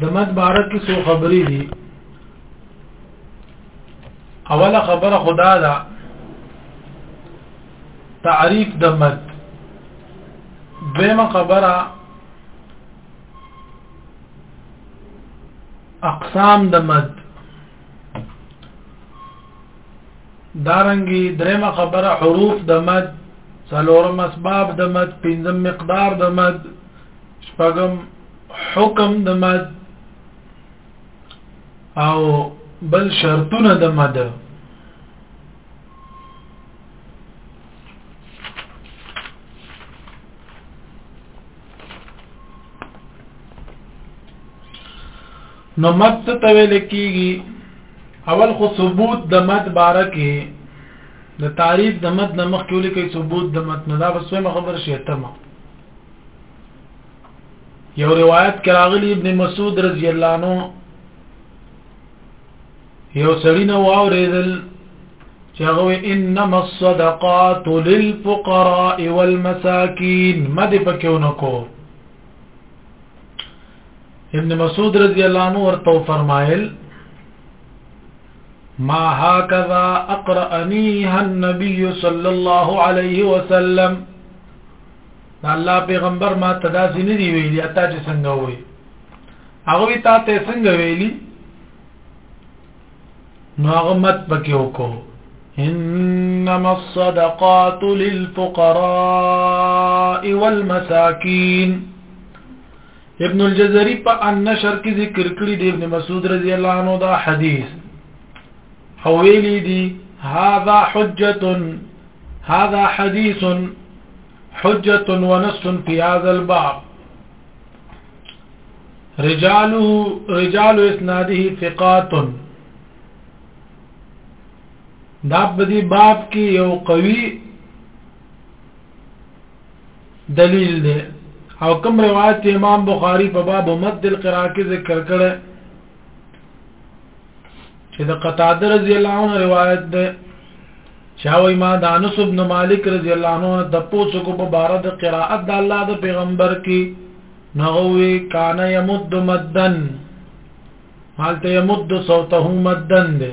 د مد بارک کې څو خبرې دي اوله خبره خدا دا تعریف د مد دویمه خبره اقسام د مد دارنګي درېمه خبره حروف د مد څلورم اسباب د مد پنځم مقدار د مد شپږم حکم د مد او بل شرطونه د مد نو مد ته ویل کیږي اول خو ثبوت د مد بارکه د تعریف د مد نمخ کې ولیکي ثبوت د مد نه دا بسوي خبر شي تمام یو روایت کراغلی ابن مسعود رضی الله عنه یو سړی نو اوریدل چې هغه انما الصدقات للفقراء والمساکین مده پکېونه کو ابن مسعود رضی الله عنه ورته فرمایل ما هكذا اقرأنيها النبي صلى الله عليه وسلم دا الله پیغمبر ما تدا سي نه دی ویلي اته چې څنګه وایي هغه وی تا ته څنګه ویلي نو هغه مت پکې وکړو انما الصدقات للفقراء والمساكين ابن الجزري په النشر کې ذکر کړی دی ابن مسعود رضی الله عنه دا حدیث او ویلي دی هذا حجه هذا حديث حجة ونص في هذا الباب رجاله رجال اسناده ثقات دا په دې باب کې یو قوي دلیل دی او کوم روایت امام بخاری په باب مد القراءه کې ذکر کړی چې د قتاده رضی الله عنه روایت ده چاوي ما د انس بن مالک رضی الله عنه د پوسو کو په بار د قراءت د الله د پیغمبر کې نغوي کان یمد مدن حالت یمد صوته مدن ده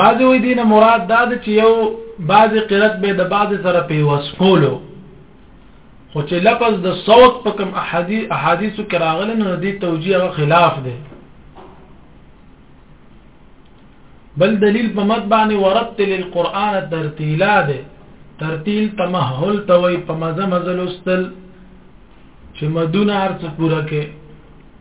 بعضی وی دین مراد دا چې یو بعضی قرات به د بعضی سره په وسکولو خو چې لفظ د صوت په کوم احادیث احادیثو کې راغلی نو دې توجیه غو خلاف دی بل دلیل په مد باندې ورتل القرآن ترتیلا دی ترتیل تمهل توي په مزه مزه لوستل چې مدونه ارڅ پوره کې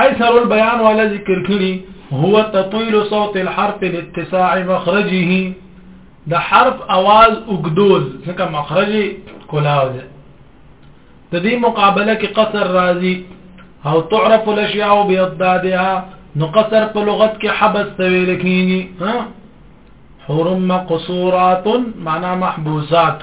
اي سر البيان ولا ذکر کړي هو تطويل صوت الحرف لاتساع مخرجه د حرف اواز اوګدول ځکه مخرج کولاو ده د دې مقابله کې قصر راځي او تعرف الاشياء باضدادها نو قصر په لغت کې حبس تویل کیږي ها حرم مقصورات معنا محبوسات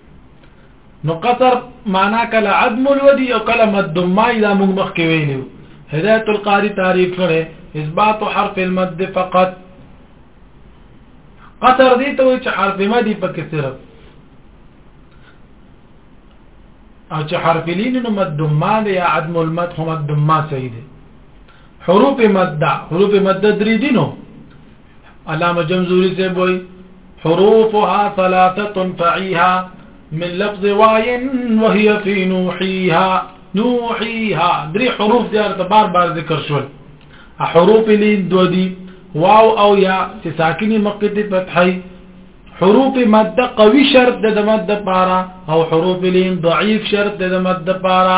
نو قصر معنا کله عدم الودی او کله مد مای دا موږ مخ کې ویلو هدایت القاری تعریف کړي اثبات حرف المد فقط قصر دي ته چې حرف مد پکې صرف او چې حرف لین نو مد ما دی یا عدم المد هم مد ما صحیح دی حروف مده حروف مده درې دي نو علامه جمزوري سے وای حروفها ثلاثه فعيها من لفظ وعي وهي في نوحيها نوحيها درې حروف دي ارته بار بار ذکر شول حروف لي دو دي واو او یا چې ساکني مقدمه فتحي حروف ماده قوي شرط د ماده لپاره او حروف لین ضعیف شرط د ماده لپاره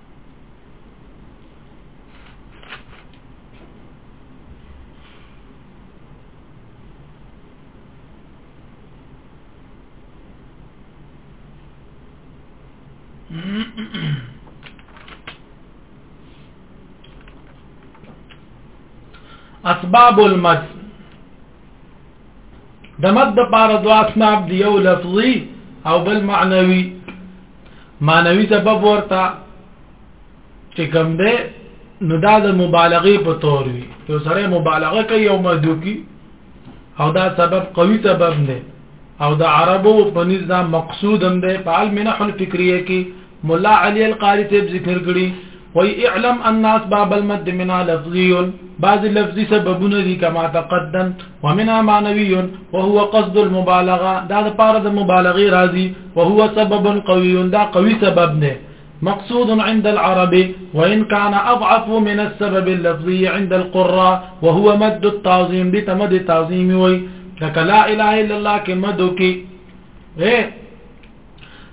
اسباب المد د مد لپاره دوه اسباب دی یو لفظي او بل معنوي معنوي سبب ورته چې کوم دی نو دا د مبالغه په تور وي یو سره مبالغه کوي او مدوکی او دا سبب قوي سبب نه او د عربو په نزد مقصود هم ده په علم نحو الفکریه کې مولا علی القاری ته ذکر کړی ويعلم أن أسباب المد منها لفظي بعض اللفظ سبب ندي كما تقدم ومنها معنوي وهو قصد المبالغة دا بارد مبالغي رازي وهو سبب قوي دا قوي سبب نه مقصود عند العرب وإن كان أضعف من السبب اللفظي عند القراء وهو مد التعظيم بتمد التعظيم وي لك لا إله إلا الله كمدك إيه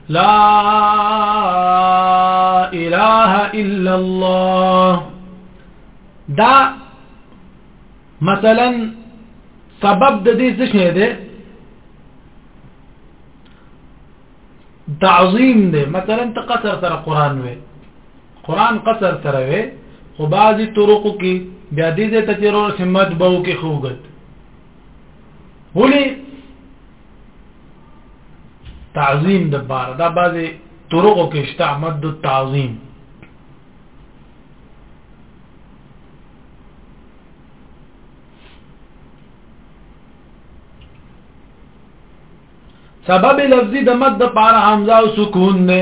لا اله الا الله دا مثلا سبب د دې څه شه ده تعظیم ده مثلا ته قصر سره قران وې قران قصر سره وې خو بعضی طرق کې بیا دې ته تیرور سمت بو کې خوګت ولې تعظیم د بار دا بعضی طرقو کې شته مد التعظیم سبب لفظي د مد د پار حمزه او سکون نه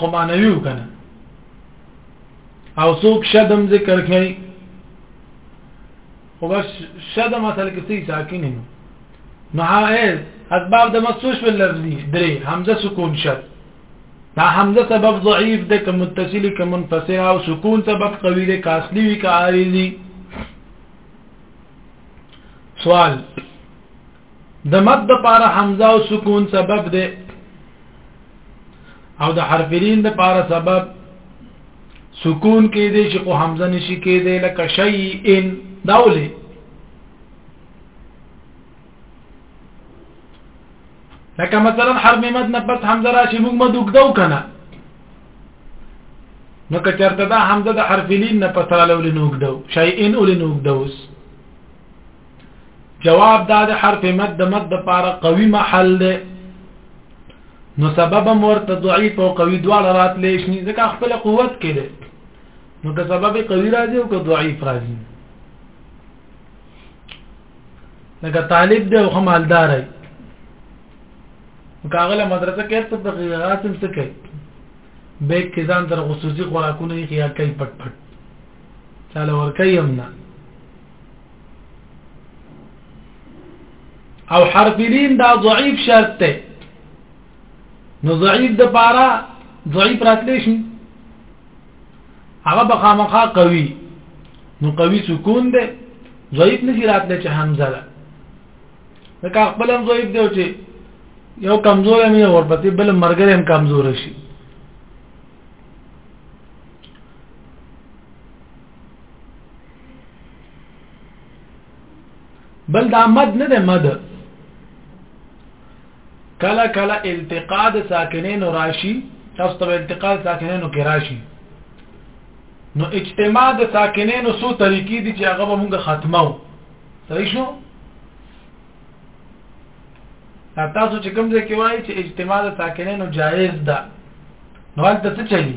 خو معنی وکنه او سوک شدم ذکر کړي خو بس شد مثلا کې څه ساکن نو نو هغه اسباب د مخصوص په لفظي درې حمزه سکون شد دا حمزه سبب ضعیف ده که متصل که منفصل او سکون سبب قوی ده که اصلي وي که عارضي سوال د مد د پاره حمزه او سکون سبب دی او د حرف لین د پاره سبب سکون کې دی چې کو حمزه نشي کې دی لکه شیئن داوله لکه مثلا حرف مد نه پس حمزه راشي موږ مد وګدو کنه نو که چرته دا حمزه د حرف لین نه پس رااله ولې نو وګدو شیئن ولې نو وګدوس جواب دا د حرف مد د مد لپاره قوي محل دی نو سبب ورته ضعیف او قوي دواړه راتلې شي ځکه خپل قوت کې دی نو که سبب قوي راځي او که ضعیف راځي لکه طالب دی او خمالدار دی کاغله مدرسه کې ته په غاسم څه کوي بیگ کې ځان تر خصوصي خوراکونه یې خیا کوي پټ پټ چاله ور کوي هم نه او حرف لین دا ضعیف شرط ته نو ضعیف د پارا ضعیف راتلی شي هغه بخامخه قوي نو قوي سکون ده ضعیف نشي راتلی چې حمزه ده دا خپل هم ضعیف دی چې یو کمزور هم یو ورپسې بل مرګر هم کمزور شي بل دا مد نه ده مد کله کله التقاء د ساکنینو راشي تاسو ته التقاء ساکنینو کې راشي نو اجتماع د ساکنینو سو طریقې دي چې هغه به موږ ختمو صحیح شو تاسو چې کوم ځای کې وایي چې اجتماع د ساکنینو جایز ده نو هلته څه چلی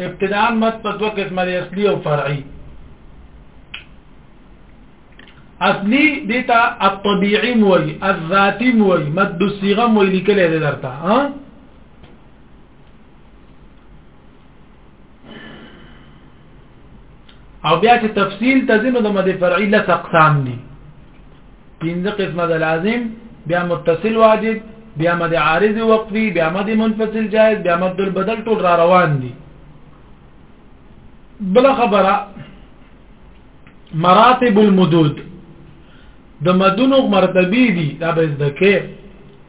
ابتداء مت په دوه قسمه دی اصلي او فرعي اصلي دیتا الطبيعي موي الذاتي موي مد الصيغه موي لیکل دی درته ها او بیا چې تفصیل تزینو د مد فرعی لس اقسام دي پنځه قسمه د لازم بیا متصل واجب بیا مد عارض وقفي بیا مد منفصل جائز بیا مد البدل ټول را روان دي بل خبره مراتب المدود د مدونو مرتبه دي دا به ذکر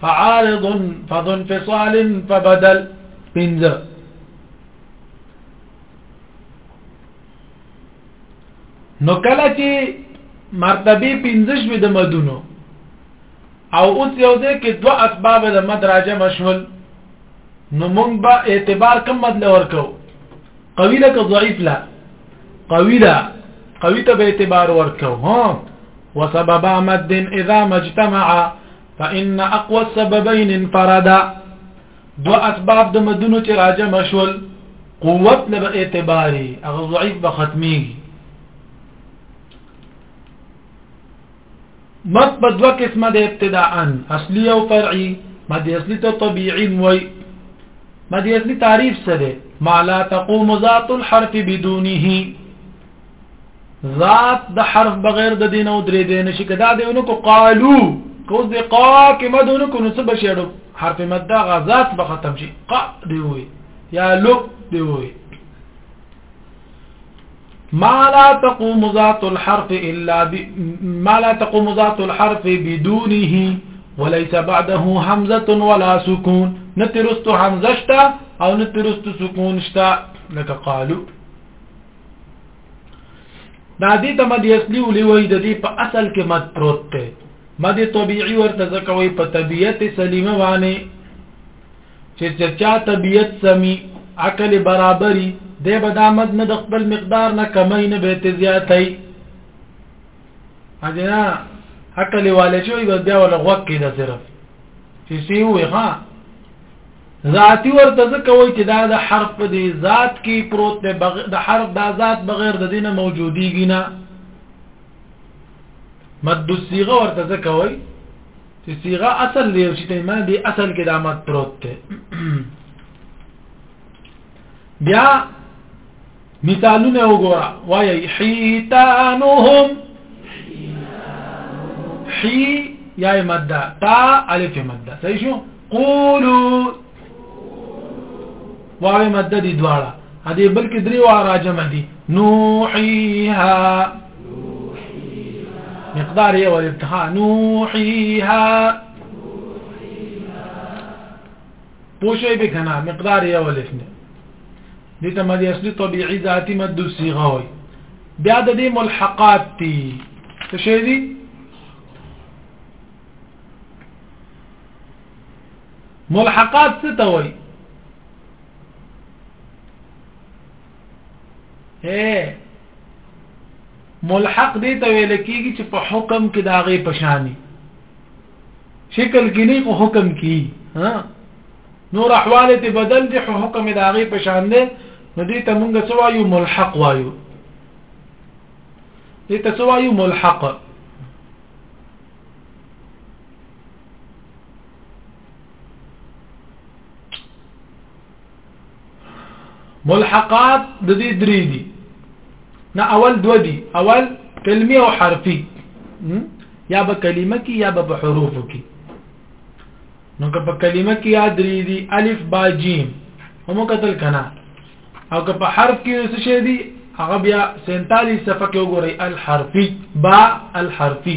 فعارض فض انفصال فبدل پنځه نو کله چې مرتبه پنځه شوي د مدونو او اوس یو ځای کې دوه اسباب د مد راجه مشول نو مونږ به اعتبار کم مد لور کوو قوی له ضعیف لا قوی لا قوی ته به اعتبار ورکو ها وسبب مد اذا مجتمع فان اقوى السببين انفردا دو اسباب د مدونو چې راجه مشول قوت له اعتباري هغه ضعیف به ختميږي مد په دوه قسمه د ابتداء اصلي او فرعي مد اصلي ته طبيعي وي مد اصلي تعریف څه دی ما لا تقوم ذات الحرف بدونه ذات د حرف بغیر د دین او درې دین شي کدا دیونو کو قالو کوز دی قا کې مدونو کو نو څه بشړو حرف مد دا غزات به ختم شي قا دی وي یا لو دی وي ما لا تقوم ذات الحرف الا ب... ما لا تقوم ذات الحرف بدونه وليس بعده همزه ولا سكون نترست همزه شتا او نترست سكون شتا لك قالوا دا دې ته مد اصلي ولي وای د دې په اصل کې مد پروت دی مد طبيعي ورته ځکه وای په طبيعت سلیمه باندې چې چې چا طبيعت سمي عقل برابري د بدامت نه د خپل مقدار نه کمای نه به زیاتای اجنا عقل والے شوی بس بیا ولا غوږ کې دا صرف چې سی وې ها ذاتی ورته ځکه وای چې دا د حرف په دی ذات کې پروت دی د حرف دا ذات بغیر د دینه موجودیږي نه مد الصيغه ورته ځکه وای چې صيغه اصل دی او چې تیمه دی اصل کې دامت پروت دی بیا مثالونه وګوره وایي حیتانهم حی یا ماده تا الف ماده صحیح شو قولو واوی مد دي دواړه ا دې بلکې درې واره جمع دي نوحيها مقدار یې ول ابتها نوحيها پوښي به کنه مقدار یې ول اسنه دې ته مدي اصلي طبيعي ذاتي مد صيغه وي بیا د دې ملحقات دي څه شي دي ملحقات څه ته وایي اے ملحق دې ته ویل کېږي چې په حکم کې داغه پشانی شکل کې نه خو حکم کې ها نور احواله ته بدل دي خو حکم داغه پشان نه نو دې ته مونږ څه وایو ملحق وایو دې ته څه وایو ملحق ملحقات د دې درې دي نه اول دو دي اول کلمي او حرفي یا به کلمه کې یا به حروف کې نو که په کلمه کې یا درې دي الف با جیم هم قتل کنا او که په حرف کې څه شي دي هغه بیا 47 صفحه کې وګورئ الحرفي با الحرفي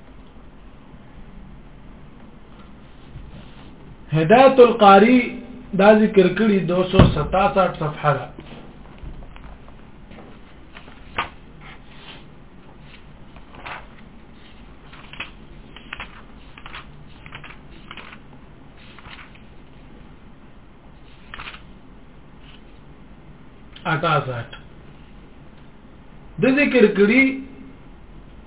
هدایت القاری دا ذکر کړی 267 صفحه ده اکاسات د ذکر کړی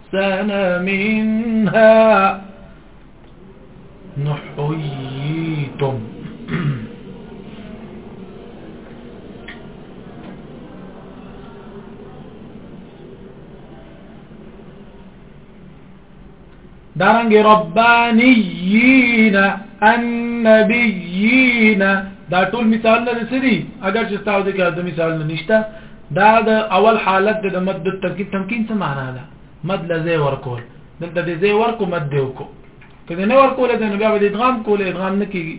أحسن منها نحييتم دارنګ ربانیین النبیین دا ټول مثال نه سری اگر چې تاسو د مثال نه نشته دا د اول حالت د مد د ترکیب تمکین څه معنا ده مد لزه ورکول دلته د زه ورکو مد دی وکړو کله نه ورکول د نو بیا د ادغام کول ادغام نه کیږي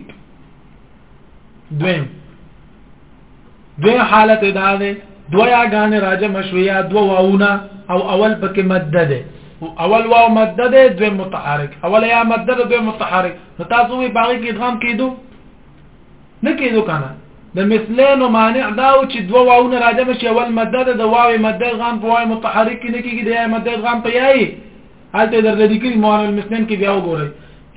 دویم دویم حالت دا ده دویا غان راجه مشویا دو واونه او اول پکې مد ده اول واو مد ده دویم متحرک اول یا مد ده دویم متحرک نو تاسو به باغی کې ادغام کیدو نه کېدو کنه د مثلینو مانع دا و چې دوه واونه راجم شي اول ماده ده د واو ماده ادغام په واو متحرک کې نه کېږي د یا ماده ادغام په یای هلته در لدی کې معنی المثلین کې بیا وګورئ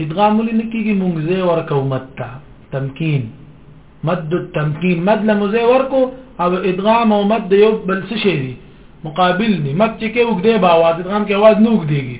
ادغام ولې نه کېږي مونږ زه ورکو متا تمکین مد التمکین مد لمزه ورکو او ادغام او مد یو بل څه شي مقابل دي مد چې کې وګدې با واز ادغام کې आवाज نه وګديږي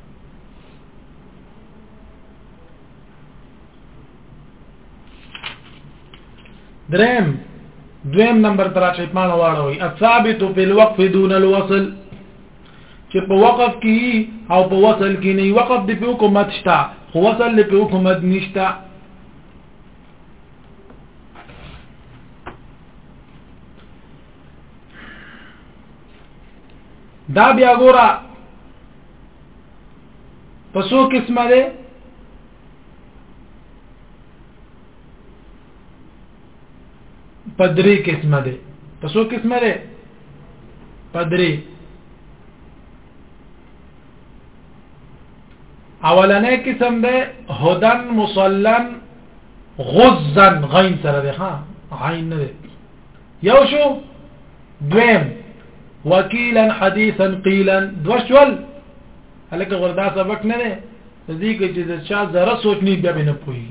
درم دویم نمبر تر چې پانه واړوي الثابت فی الوقف دون الوصل چې په وقف کې او په وصل کې نه وقف د په حکومت شته خو وصل په حکومت نشته دا بیا ګورا پسو قسمه ده پدری قسمه ده پسو قسمه ده پدری اولنې قسم ده هدن مصلن غزن غین سره ده ها عین نه ده یو شو دویم وکیلا حدیثا قیلا دوشول هلکه وردا سبق نه نه دې کې چې د چا زره سوچ نه بیا نه پوي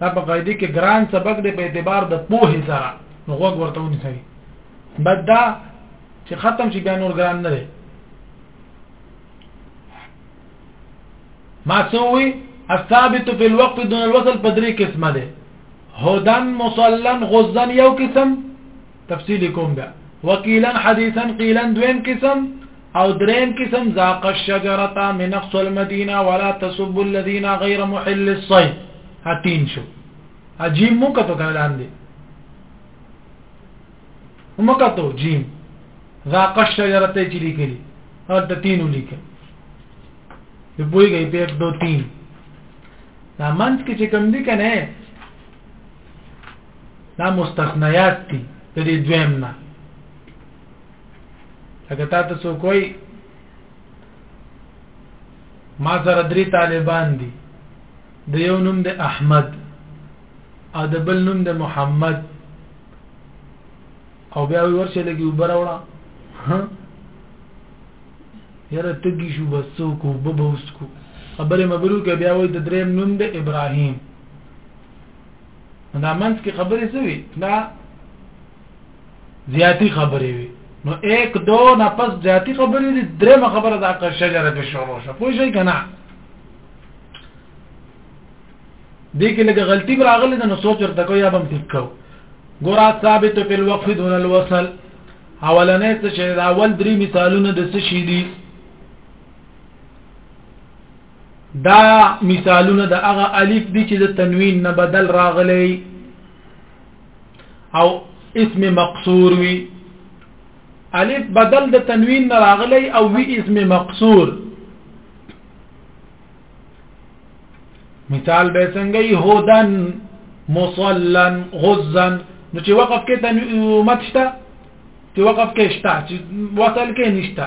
دا په قاعده کې ګران سبق دی په اعتبار د پوه سره نو غوږ ورته ونیسئ بدا چې ختم شي بیا نور ګران نه دی ما سووي الثابت في الوقت دون الوصل په درې قسمه ده هدن مصلن غزن یو قسم تفصیل کوم بیا وکیلا حدیثا قیلا دویم قسم او دریم قسم ذاق الشجرة من اقصى المدينة ولا تسب الذين غير محل الصيد هتین شو عجیب مو کتو کنه لاندې مو کتو جیم ذاق الشجرة ته چلی کلی او د تین ولیکل په بویږي په 1 2 3 دا منځ کې چې کم دي کنه دا مستثنیات دي د دې دویم نه اګه تاسو څوک وایي ما سره درې طالبان دي د یو نوم د احمد او د بل نوم د محمد او بیا ورشه لګي وبره وړه یاره تګی شو بس څوک وببوسکو خبره مبروکه بیا وای د دریم نوم د ابراهیم دا منځ کې خبرې څه وي دا زیاتی خبرې وي نو 1 2 نه پس زیاتی خبرې دي درېمه خبره دا که شجره کې شروع شو پوه شئ کنه دې کې لږه غلطي راغله نو سوچ ورته کوي یا بم ټیک کو ګورا ثابت په الوقف دون الوصل اولنې څه چې اول درې مثالونه د څه شي دي دا مثالونه د هغه الف دي چې د تنوین نه بدل راغلی او اسم مقصور وي الف بدل د تنوین نه راغلی او وی اسم مقصور مثال به څنګه يهودن مصلن غزن نو چې وقف کې تنوین متشته چې وقف کې شته چې وصل کې نشته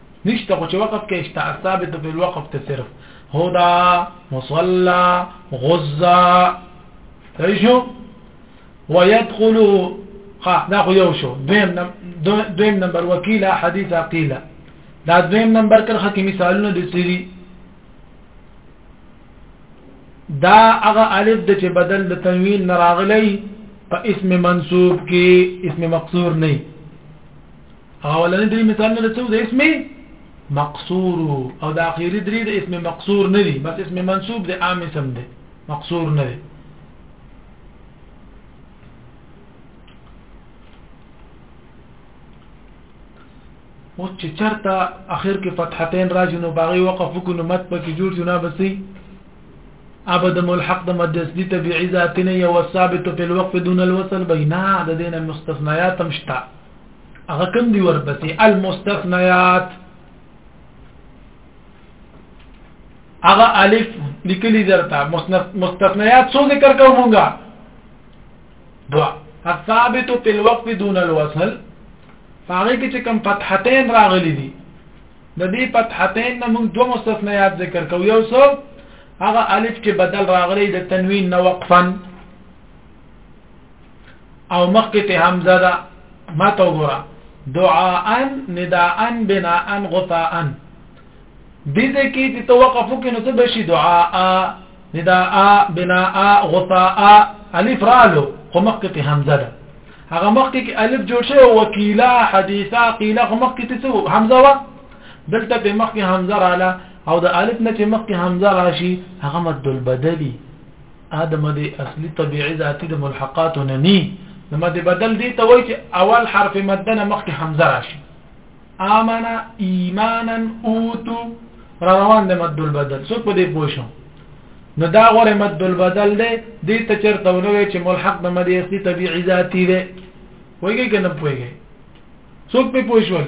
نشته خو چې وقف کې اشتاء ثابت په الوقف ته صرف هدا مصلى غزا ايشو ويدخل قا دا خو یو شو دویم دویم نمبر وکیل حدیث عقیله دا دویم نمبر کر خکې مثالونه د سری دا هغه الف د چې بدل د تنوین نراغلی په اسم منصوب کې اسم مقصور نه هغه ولنې درې مثالونه د څو د اسم مقصور او د اخیری درې د اسم مقصور نه دي بس اسم منصوب د عام اسم دی مقصور نه دی اوس چې چرته اخر کې فتحتين راځي نو باغی وقف وکړو مت پکې جوړ شو نه بسي ابدا ملحق د مدسدی تبعی ذاتنه یو ثابت په الوقف دون الوصل بینه د دینه مستثنیات مشتا هغه کوم دی ورپسې المستثنيات هغه الف لیکلی درته مستثنيات څو ذکر کوو مونږه دوا الثابت في الوقف دون الوصل هغه کې چې کوم فتحتين راغلي دي د دې فتحتين نه موږ دوه مستثنيات ذکر کوو یو څو هغه الف چې بدل راغلي د تنوین نه وقفا او مخکې ته حمزه ده ما ته وګوره دعاء نداء بناء غثاء دې دې کې چې تو وقفو کې نو څه بشي دعاء نداء بناء غثاء الف رالو خو مخکې ته حمزه ده هغه مخکې کې الف جوړ شوی وکیلا حدیثا قیلا خو مخکې ته څه حمزه و دلته په مخکې حمزه رااله او د الف نه چې مخکې حمزه راشي هغه مد البدلی ا د مد اصلي طبيعي ذاتي د ملحقات نه ني د مد بدل دي ته وای چې اول حرف مد نه مخکې حمزه راشي امنا ایمانا اوتو را روان د مد البدل څوک په دې پوښو نو دا غره مد البدل دی دې ته چرته ولوي چې ملحق د مد اصلي طبيعي ذاتي دی وایي کنه پوهیږي څوک په پوښول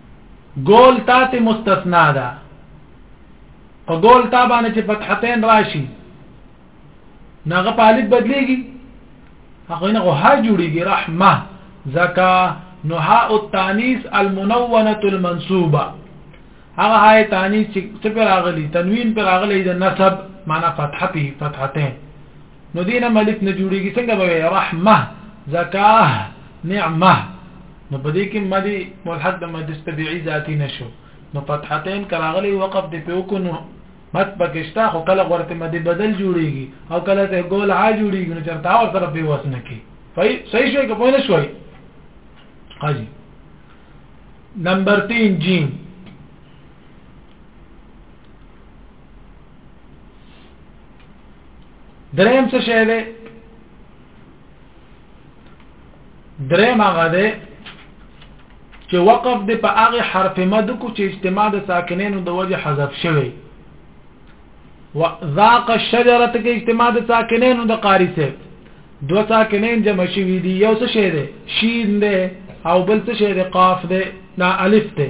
ګول تا ته مستثنا ده په ګول تا باندې چې فتحتين راشي ناغه په الف بدليږي هغه نه غه جوړيږي رحمه زکا نحاء التانيث المنونه المنصوبه هغه هاي تانيث چې پر اغلي تنوين پر اغلي د نسب معنا فتحه په فتحتين نو دینه ملک نه جوړیږي څنګه به رحمه زکاه نعمه نو په دې کې مدي ملحق د مد طبيعي ذاتي نشو نو فتحتين کراغلي وقف دی په وکونو مت پکشتا خو کله ورته مدي بدل جوړيږي او کله ته ګول ها جوړيږي نو چرته اور سره په وسنه کې صحیح شوی که پوینه شوی قاضي نمبر 3 جیم دریم څه شی دی دریم هغه دی چې وقف دی په هغه حرف مد کو چې اجتماع د ساکنینو د وجه حذف شوی وذاق الشجره کې اجتماع د ساکنینو د قاری سره دو ساکنین جمع شوی دی یو څه شی دی شین دی او بل څه شی دی قاف دی نا الف دی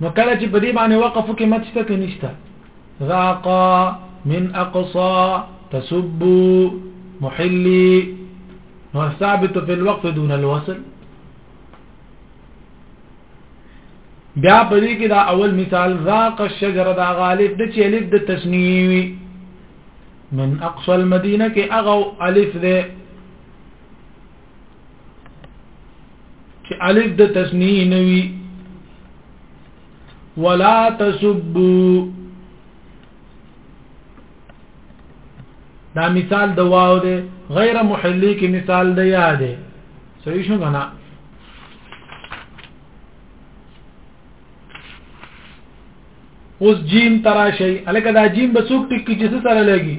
نو کله چې په دې باندې وقف کې مت شته کې نشته ذاق من اقصى تسب محلي نو ثابت في الوقف دون الوصل بیا په دې کې دا اول مثال ذاق الشجره دا غالب د چې الف د تسنیوي من اقصى المدينه کې اغو الف ده چې الف د تسنیه نوي ولا تسبوا دا مثال د واو دی غیر محلی کې مثال د یا دی صحیح شو کنه اوس جیم ترا شي الکه دا جیم به څوک ټکی چې سره لګي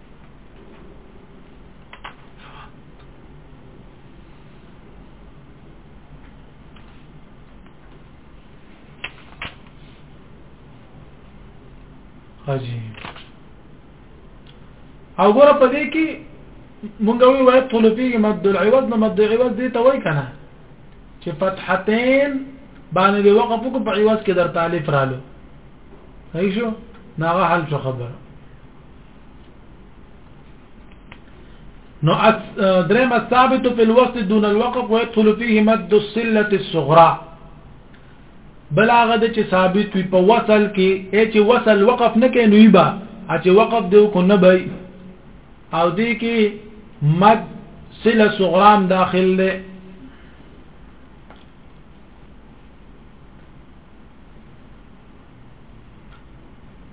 حاجی او ګوره په دې کې مونږ وی وایو طلبي مد العوض نه مد العوض دې ته وای کنه چې فتحتين باندې دی وقف کو په عوض کې در تالیف رالو هیڅ نو هغه حل څه خبره نو درم الثابت في الوسط دون الوقف ويدخل فيه مد السلة الصغرى بل هغه د چې ثابت وي په وصل کې چې وصل وقف نه کوي نو يبا چې وقف دی کو نه بي او دې کې مد سله صغرام داخل دی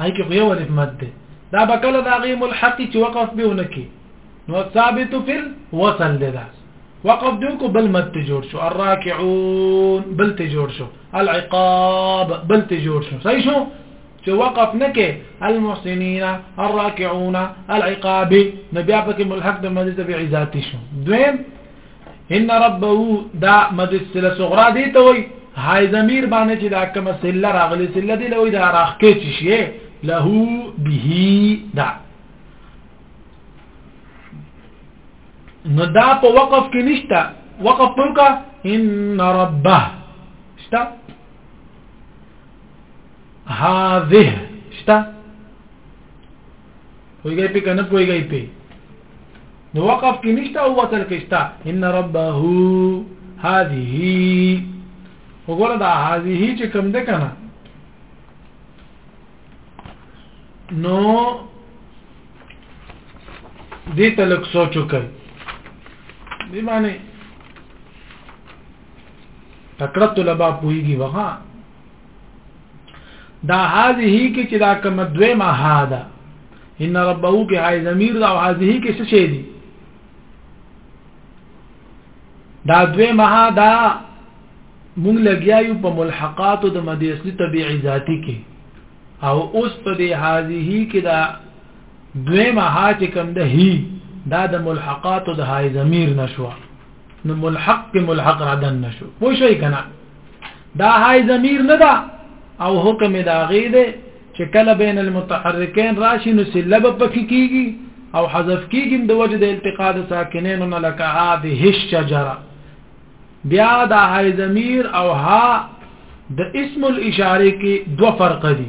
هاي کې خو یو الف مد ده دا بکله دا غي ملحق چې وقف به ونکي نو ثابت فی الوصل ده وقف دې کو بل مد ته جوړ شو الراکعون بل ته جوړ شو العقاب بل ته جوړ شو صحیح شو چې وقف نکې المحسنین الراکعون العقاب نبي په کې ملحق د مد تبعی ذاتی شو دویم ان ربه دا مجد سله صغرا دی ته وای هاي ضمیر باندې چې دا کوم سله راغلی سله دی لوي دا راخکې چې شي له به دا نو دا په وقف کې نشته وقف پرکا ان ربه شتا هذه شتا پویګی په کنه پویګی په نو وقف کې نشته او وصل کې شته ان ربه هذه وګوره دا هذه چې کوم ده کنه نو دې تلک سوچ وکړ دې باندې تکړه طلبه پويږي وها دا هذه کې چې دا کوم دوی ما هادا ان ربه کې هاي ضمیر دا او هذه کې څه شي دي دا دوی ما دا مونږ لګیایو په ملحقاتو د مدې اصلي طبيعي ذاتی کې او اوس په دې هذه کې دا دوی ما ها چې کوم ده هی دا د ملحقاتو د هاي ضمیر نشوه نو ملحق په ملحق را دن نشو پوه شئ کنه دا هاي ضمیر نه ده او حکم دا غي ده چې کله بین المتحرکین راشي نو سلب پکې کیږي او حذف کیږي د وجه د التقاء د ساکنین نه لکه هذه الشجره بیا دا هاي ضمیر او ها د اسم الاشاره کې دو فرق دي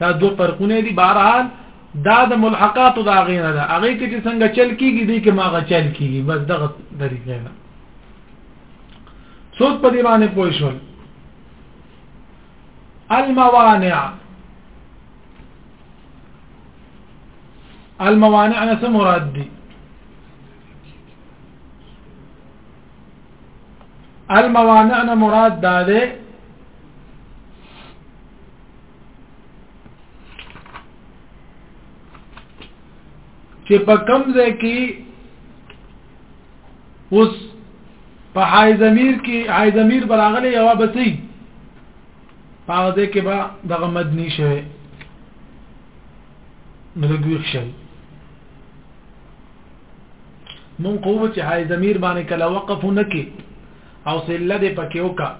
دا دوه فرقونه دي بهرحال دا د ملحقات دا غینه ده هغه کې چې څنګه چل کیږي دی کې ماغه چل کیږي بس دغه طریقې ده څوک په دې باندې پوه شول الموانع الموانع نه څه مراد دي الموانع نه مراد ده چې په کم ځای کې اوس په حای ضمیر کې حای ضمیر براغله یو بسې پاغه دې کې با دغه مد نشه ملګری شي مون قوت حای ضمیر باندې کله وقف نکي او سله دې پکې وکا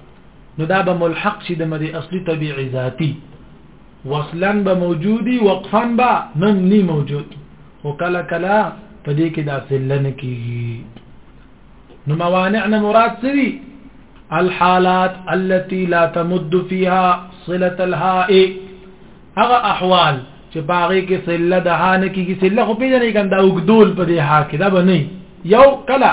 نو دا به ملحق شي د مد اصلي طبيعي ذاتي وصلا به موجودي وقفا به نن ني موجود وکلا کلا په دې کې دا سله نه کیږي نو موانع نه مراد سوي الحالات التي لا تمد فيها صله الهاء هغه احوال چې باغې کې سله د ها نه کیږي سله خو پیژنې کنده وګدول په دې ها کې دا به نه یو کلا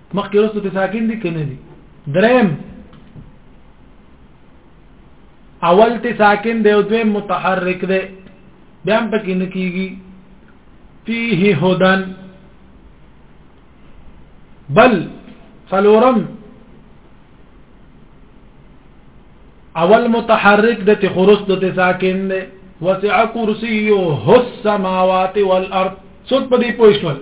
مخکې وروسته کې ساکن دي کنه دي دریم اول ته ساکن دی او دویم متحرک دی بیا هم پکې نه کیږي فيه هدن بل فلورم اول متحرک د تخرس د ساکن دی وسع کرسیه السماوات والارض څوک په دې پوښتنه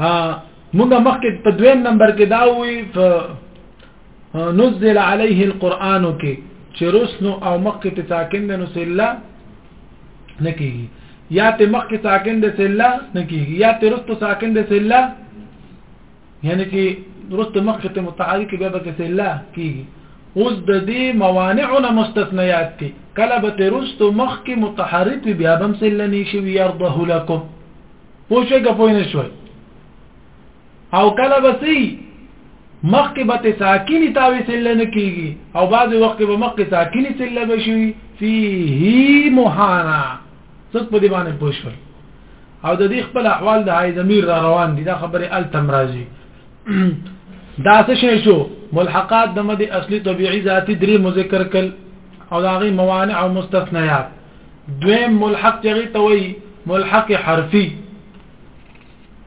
ها موږ مخکې په دویم نمبر کې دا وی نزل عليه القرآن کې چې رسنو او مخکې ته ساکن د نسلا نکېږي یا ته مخکې ساکن د سلا نکېږي یا ته رستو ساکن د سلا یعنی چې درست مخکې ته متعارف بیا به کې لا کیږي اوس د دې موانعونه مستثنیات دي کله به ترست مخکې متحرک بیا به مثل نه شي يرضه لكم پوښګ پوی نه شوي او کله به سي مخکې به ساکینی تاوي سل نه کیږي او بعض وخت به مخکې ساکینی سل به شي فيه مهانا څک په دې باندې پوه شول او د دې خپل احوال د هاي ضمیر را روان دي دا خبره ال تمرازي دا څه شي شو ملحقات د مد اصلي طبيعي ذاتي درې مذکر کل او دا غي موانع او مستثنيات دویم ملحق چغی توي ملحق حرفي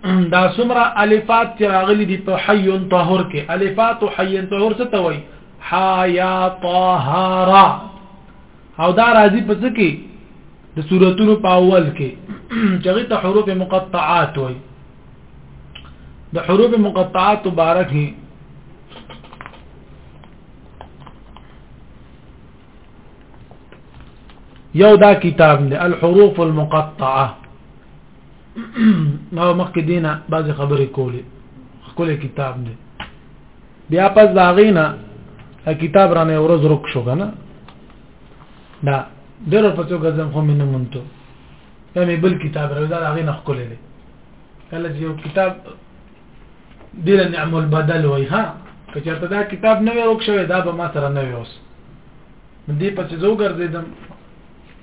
دا سمره الفات چې راغلي دي په حي طهور کې الفات حي طهور څه توي حيا طهارا او دا راځي په څه کې د سوراتونو په اول کې چې هغه ته حروف مقطعات وایي د حروف مقطعات مبارکه یو دا کتاب دی الحروف المقطعه ما مخکې دینه بعضی خبرې کولې خپل کتاب دی بیا پس دا غینا کتاب رانه ورځ رک شو کنه دا ډېر په څو غزم خو مینه مونته دا مې بل کتاب راوي دا هغه نه خپل دی کله چې یو کتاب دله نعم البدل وای ها که چېرته دا کتاب نه ورک شوی دا به ما سره نه ویوس دې په څه زو ګرځیدم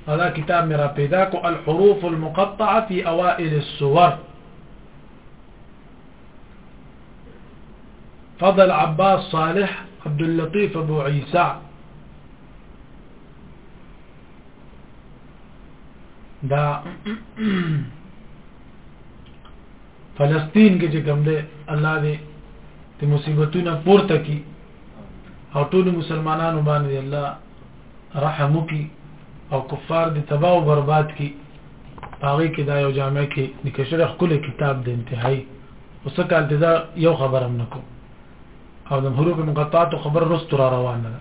دا کتاب مې را پیدا کو الحروف المقطعه في اوائل الصور فضل عباس صالح عبد اللطيف ابو عيسى دا فلسطین کې چې کوم دی الله دې د مصیبتونو پورته کی او ټول مسلمانانو باندې الله رحم وکړي او کفار دې تباہ او برباد کړي هغه کې دا یو جامع کې د کشر خپل کتاب د انتهایی اوس کال دې دا یو خبرم نکو او د حروف مقطعات خبر رست را روان ده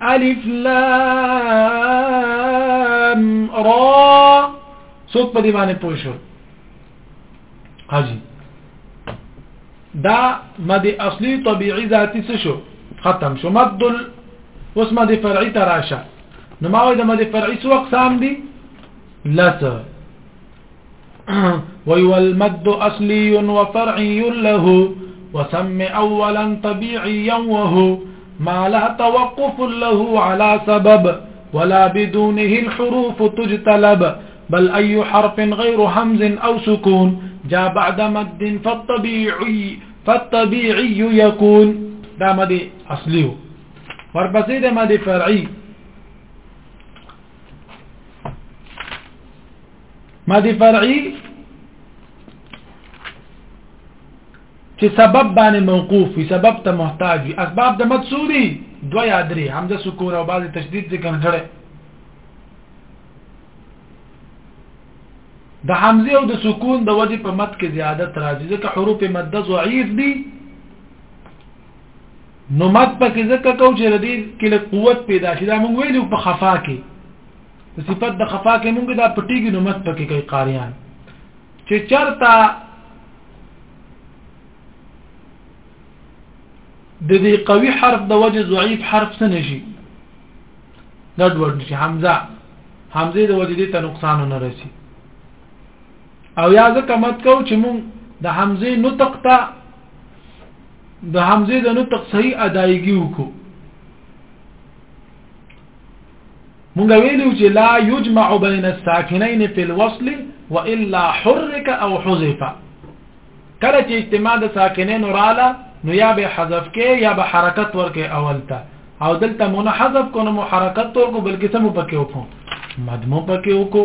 الف لام را څوک په دې باندې پوه شو حاجی دا مد اصلي طبيعي ذاتي څه شو ختم شو مد اوس مد فرعي تراشه نو ما وې د مد فرعي څو اقسام دي لس وي والمد أصلي وفرعي له وسم أولا طبيعيا وهو ما لا توقف له على سبب ولا بدونه الحروف تجتلب بل أي حرف غير حمز أو سكون جاء بعد مد فالطبيعي, فالطبيعي يكون دا مد أصليه ورپسې د ماده فرعي مادي فرعي چې سبب باندې موقوف وي سبب ته محتاج وي اسباب د مد سوري دوه یا درې همزه سکون او بعض تشدید ذکر کړي د حمزه او د سکون د وجه په مد کې زیادت راځي ځکه حروف مد ضعیف دي نو مات پکې ځکه کو چې ردی کله قوت پیدا شي دا موږ ویلو په خفا کې په صفت د خفا کې موږ دا پټیږي نو مات پکې کوي قاریان چې چرتا د دې قوي حرف د وجه ضعیف حرف څه نشي ګډ وډ نشي حمزه حمزه د وجه دې ته نقصان نه رسي او یا ځکه مت کو چې موږ د حمزه نطق ته د حمزه د نطق صحیح ادایګي وکړو مونږ ویلو چې لا یجمع بین الساکنین فی الوصل والا حرک او حذف کله چې اجتماع د ساکنین رااله نو یا به حذف کې یا به حرکت ورکې اولته او دلته مون حذف کو نو حرکت ورکو بلکې سم پکې وکړو مدمو پکې وکړو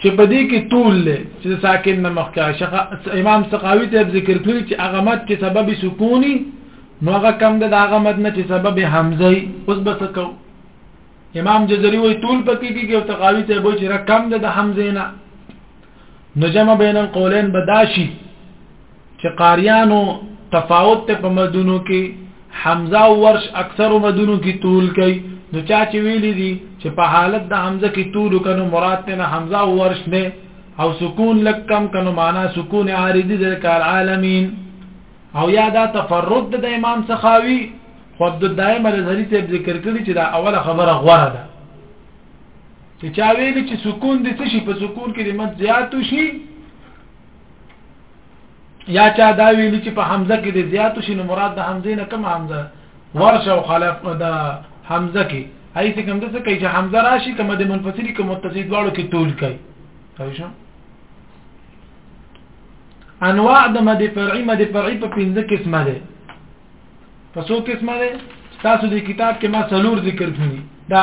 چې په دې کې طول له چې ساکن نه مخکې شخه امام سقاوي ته ذکر کړی چې هغه مد چې سبب سکونی نو هغه کم ده هغه مد نه چې سبب حمزه اوس بس کو امام جزري وي طول پکې کې او تقاوي ته وایي چې رقم ده د حمزه نه نو جمع بین القولین بداشي چې قاریانو تفاوت ته په مدونو کې حمزه او ورش اکثر مدونو کې طول کوي نو چا چې ویلي دي چې په حالت د حمزه کې طول کنو مراد ته نه حمزه او ورش نه او سکون لک کم کنو معنا سکون عارضی د کار عالمین او یا دا تفرد د امام سخاوي خود د دائم الازهری ته ذکر کړی چې دا اوله خبره غوره ده چې چا ویلي چې سکون د څه شي په سکون کې د مد زیات شي یا چا دا ویل چې په حمزه کې د زیات شي نو مراد د حمزه نه کم حمزه ورش او خلف د حمزه کې هي څه کوم د څه کوي چې حمزه راشي کوم د منفصلی کوم متصل دواړو کې تول کوي راځم انواع د مد فرعي مد فرعي په پنځه قسمه ده په څو قسمه ده تاسو د کتاب کې ما څلور ذکر کړی دا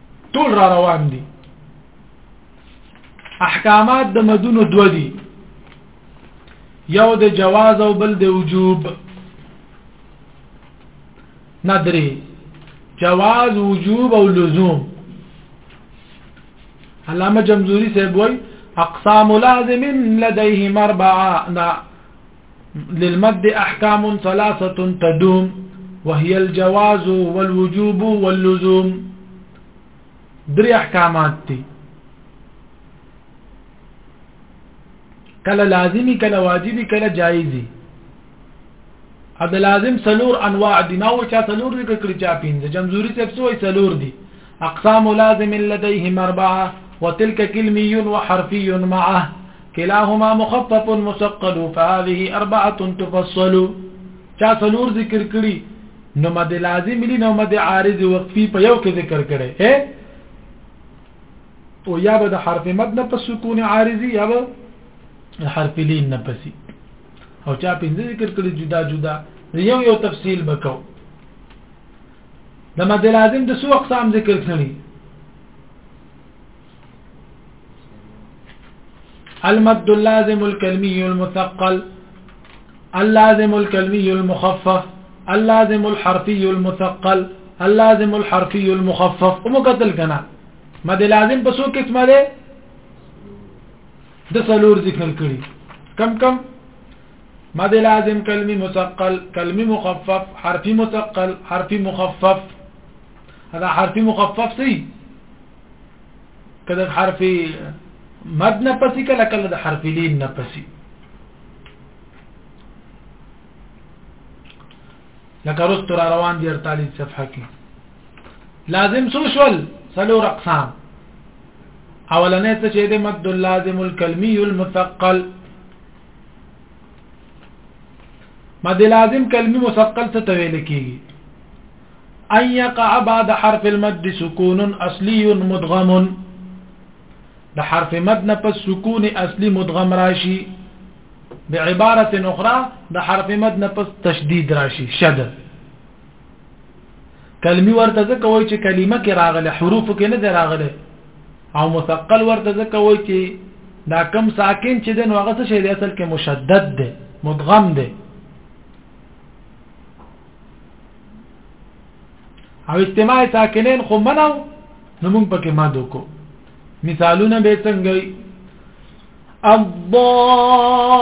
ټول را روان دي احکامات د مدونو دو دي یو د جواز او بل د وجوب ندري جواز وجوب او لزوم علامه جمزوري صاحب وای اقسام لازم لديهم اربعه للمد أحكام ثلاثة تدوم وهي الجواز والوجوب واللزوم دري أحكامات تي كلا لازمي كلا واجبي كلا جائزي هذا لازم سلور أنواع دي ناو چا سلور دي كلا چا پينزه جمزوري سبسوه سلور دي أقسام لازم لديهم أربعة وتلك كلمي وحرفي معه کلاهما مخفف مسقل فهذه اربعه تفصل چا څلور ذکر کړي نو مد لازم لري نو مد عارض وقفي په یو کې ذکر کړي اے او یا به د حرف مد نه په سکون عارضي یا به حرف لین نه پسی او چا پنځه ذکر کړي جدا جدا یو یو تفصیل وکاو د مد لازم د سو اقسام ذکر کړي المد اللازم الكلمي المثقل اللازم الكلمي المخفف اللازم الحرفي المثقل اللازم الحرفي المخفف ومقتل كنا مد لازم بسو قسمه ده د څلور ذکر كم كم کم مد لازم كلمي مثقل كلمي مخفف حرفي مثقل حرفي مخفف هذا حرفي مخفف سي کله حرف مد نه پسې کله کله د حرف لین نه پسې لکه رستو را روان دي 48 صفحه کې لازم څو شول څلور اقسام اولنې څه چې د مد اللازم الکلمی المثقل مد لازم کلمی مثقل څه تویل کیږي ان يقع بعد حرف المد سکون اصلي مدغم د حرف مد نه پس سکون اصلي مدغم راشي بعباره اخرى د حرف مد نه پس تشدید راشي شد کلمی ورته ځکه وای چې کلمه کې راغله حروف کې نه راغله او مثقل ورته ځکه وای چې دا کم ساکن چې د نوغه څه شی دی اصل کې مشدد دی مدغم دی او استماع ساکنین خو منو نو موږ پکې ما دوکو مثالونه به څنګه الضالين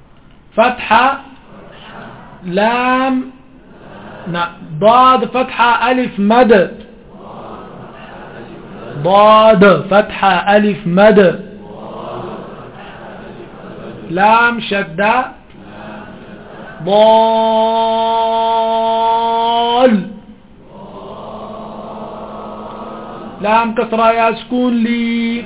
فتحة لام نعم. ضاد فتحة ألف مدد ضاد فتحة ألف مد لام شدة ضال لام كسرة يا سكون لي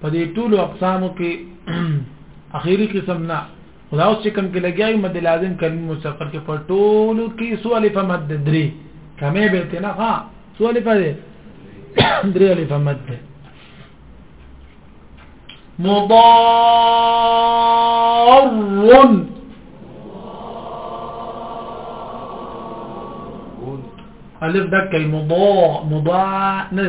په دې ټولو اقسامو کې اخیری قسم نه خدا اوس چې کوم کې لګیا یو مد لازم کلمه مسقل کې په ټولو کې سو الف مد درې کمه به ته نه ها سو الف دې درې الف مد ده مضار الف دکې مضا مضا نه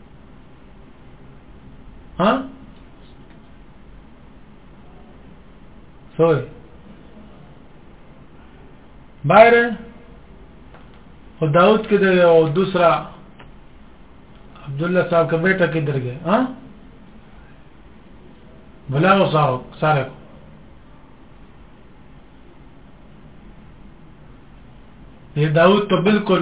ها سوي بایر او داوود کې درګه او دوسرا عبد الله صاحب کا بیٹا کې درګه ها بلا او سارو سارو داوود ته بالکل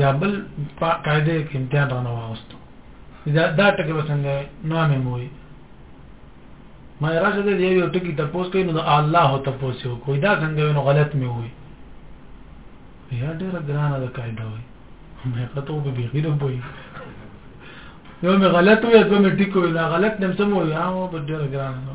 دا بل په قاعده کې امتحان رانه واغستو دا دا ټکی وسنګ نو مې موي ما راځه دې یو ټکی ته پوس کین نو الله ته پوس یو کوی دا څنګه نو غلط مې وي یا ډېر ګرانه د قاعده وي مې کتو به بغیر وي یو مې غلط وي دوه مې ټیک وي دا غلط نم سم وي هغه به ډېر ګرانه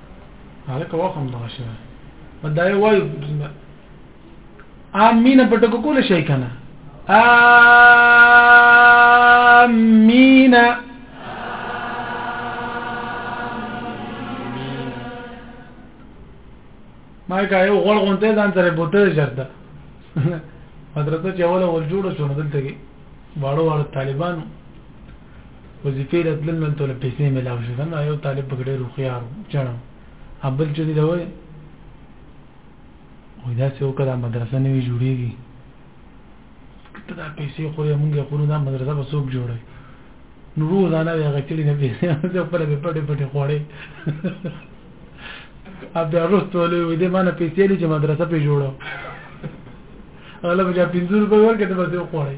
هلکه وخت هم دغه شوی په دا یو وایو امین په ټکو کول شي کنه امین ما کا یو غړ غونته ځان سره بوته شرطه مدرسه چې اوله ول جوړ شو نو دلته کې واړو واړو طالبانو وظیفې ته تلل نو هلته له پیسې ملاو شي کنه یو طالب پکې ډېر هوښیار چڼه او بل چې دا وایي وای دا څه وکړه دا مدرسه نوي جوړیږي ته دا پیسې خورې مونږه خورو دا مدرسه به څوک جوړوي نو روزانه بیا غچړي نه پیسې زه پر دې پټې پټې خوړې ا بیا وروسته ولې وې دې مانه پیسې لې چې مدرسه په جوړو هغه به بیا 50 روپۍ ورکړي ته به څه خوړې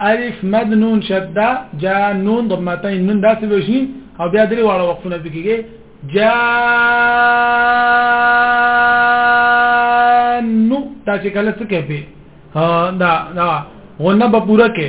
الف مد نون شده جا نون ضمتين نون داسې بشي او بیا درې واړه وقفونه پکېږي جا نو تاسو کله څه کوي ها دا دا غنه به پوره کې